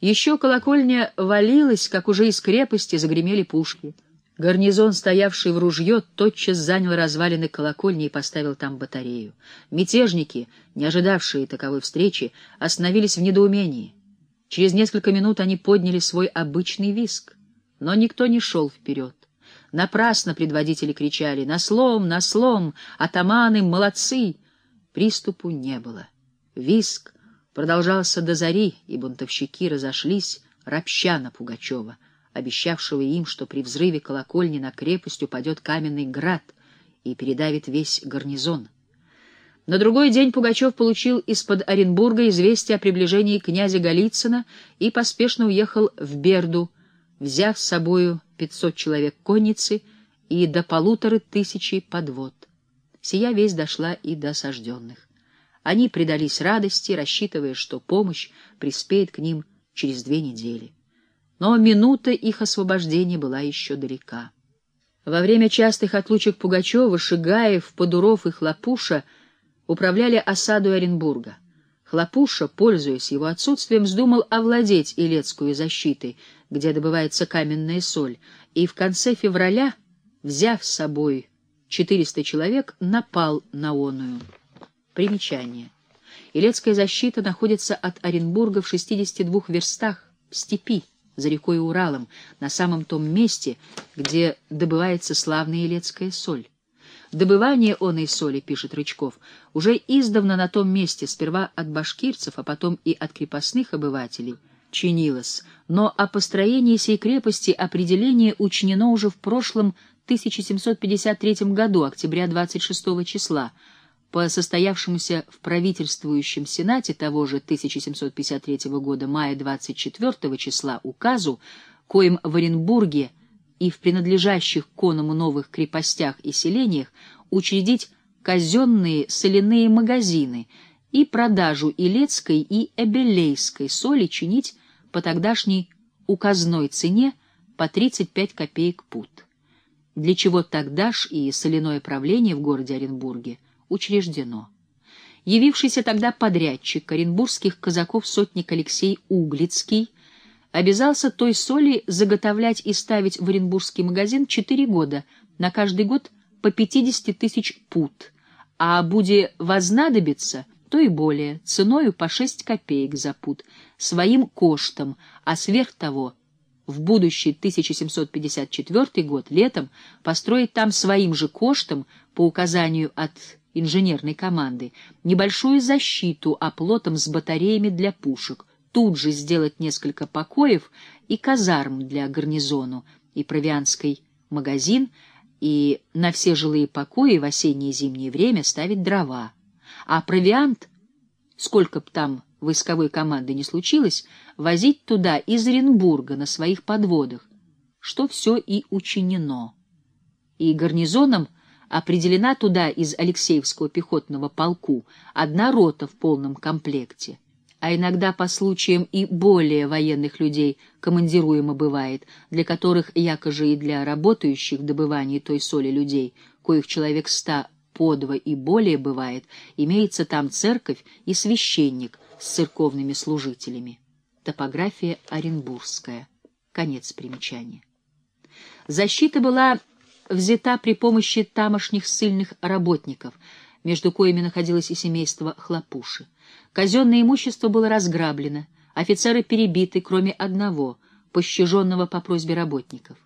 Еще колокольня валилась, как уже из крепости загремели пушки. Гарнизон, стоявший в ружье, тотчас занял развалины колокольни и поставил там батарею. Мятежники, не ожидавшие таковой встречи, остановились в недоумении. Через несколько минут они подняли свой обычный виск, но никто не шел вперед. Напрасно предводители кричали «На слом! На слом! Атаманы, молодцы!» Приступу не было. Виск продолжался до зари, и бунтовщики разошлись, ропща на Пугачева, обещавшего им, что при взрыве колокольни на крепость упадет каменный град и передавит весь гарнизон. На другой день Пугачев получил из-под Оренбурга известие о приближении князя Голицына и поспешно уехал в Берду, взяв с собою пятьсот человек конницы и до полутора тысячи подвод. Сия весть дошла и до осажденных. Они предались радости, рассчитывая, что помощь приспеет к ним через две недели. Но минута их освобождения была еще далека. Во время частых отлучек Пугачева, Шигаев, Подуров и Хлопуша управляли осаду Оренбурга. Хлопуша, пользуясь его отсутствием, вздумал овладеть Илецкую защитой, где добывается каменная соль, и в конце февраля, взяв с собой 400 человек, напал на оную. Примечание. Илецкая защита находится от Оренбурга в 62 верстах в степи, за рекой Уралом, на самом том месте, где добывается славная Илецкая соль. Добывание оной соли, пишет Рычков, уже издавна на том месте, сперва от башкирцев, а потом и от крепостных обывателей, чинилось, но о построении сей крепости определение учинено уже в прошлом 1753 году, октября 26 числа, по состоявшемуся в правительствующем Сенате того же 1753 года мая 24 числа указу, коим в Оренбурге и в принадлежащих коному новых крепостях и селениях учредить казенные соляные магазины и продажу илецкой и эбелейской соли чинить по тогдашней указной цене по 35 копеек пуд. Для чего тогда ж и соляное правление в городе Оренбурге учреждено. Явившийся тогда подрядчик оренбургских казаков сотник Алексей Углицкий обязался той соли заготовлять и ставить в оренбургский магазин четыре года, на каждый год по 50 тысяч пут, а буде вознадобиться, то и более, ценою по 6 копеек за пут, своим коштом, а сверх того — в будущий 1754 год летом построить там своим же коштом, по указанию от инженерной команды, небольшую защиту оплотом с батареями для пушек, тут же сделать несколько покоев и казарм для гарнизону, и провианский магазин, и на все жилые покои в осеннее и зимнее время ставить дрова. А провиант, сколько б там войсковой команды не случилось, возить туда из Оренбурга на своих подводах, что все и учинено. И гарнизоном определена туда из Алексеевского пехотного полку одна рота в полном комплекте, а иногда по случаям и более военных людей командируемо бывает, для которых, якоже и для работающих в добывании той соли людей, коих человек ста по два и более бывает, имеется там церковь и священник — с церковными служителями. Топография Оренбургская. Конец примечания. Защита была взята при помощи тамошних ссыльных работников, между коими находилось и семейство Хлопуши. Казенное имущество было разграблено, офицеры перебиты, кроме одного, пощаженного по просьбе работников.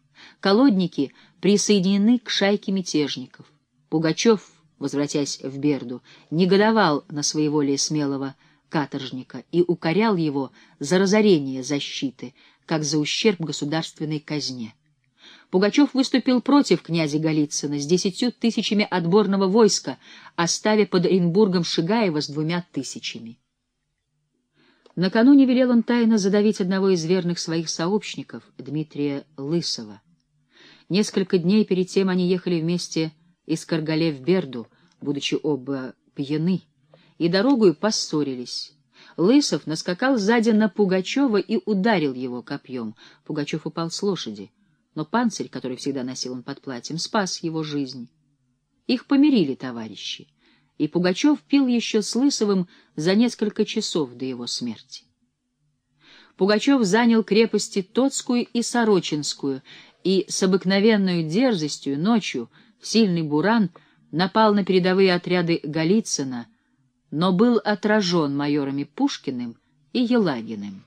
Колодники присоединены к шайке мятежников. Пугачев, возвратясь в Берду, негодовал на своеволие смелого каторжника и укорял его за разорение защиты, как за ущерб государственной казне. Пугачев выступил против князя Голицына с десятью тысячами отборного войска, оставив под Оренбургом Шигаева с двумя тысячами. Накануне велел он тайно задавить одного из верных своих сообщников, Дмитрия Лысова. Несколько дней перед тем они ехали вместе из Каргале в Берду, будучи оба пьяны и дорогою поссорились. Лысов наскакал сзади на Пугачева и ударил его копьем. Пугачев упал с лошади, но панцирь, который всегда носил он под платьем, спас его жизнь. Их помирили товарищи, и Пугачев пил еще с Лысовым за несколько часов до его смерти. Пугачев занял крепости Тоцкую и Сорочинскую и с обыкновенной дерзостью ночью в сильный буран напал на передовые отряды Голицына, но был отражен майорами Пушкиным и Елагиным.